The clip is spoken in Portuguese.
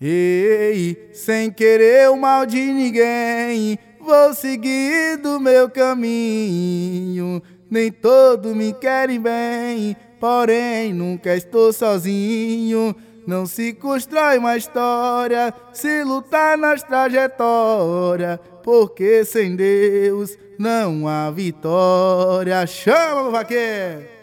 Ei, sem querer o mal de ninguém, vou seguir do meu caminho. Nem todo me querem bem, porém nunca estou sozinho. Não se constrói uma história se lutar nas trajetórias, porque sem Deus não há vitória. Chama, o vaqueiro! É?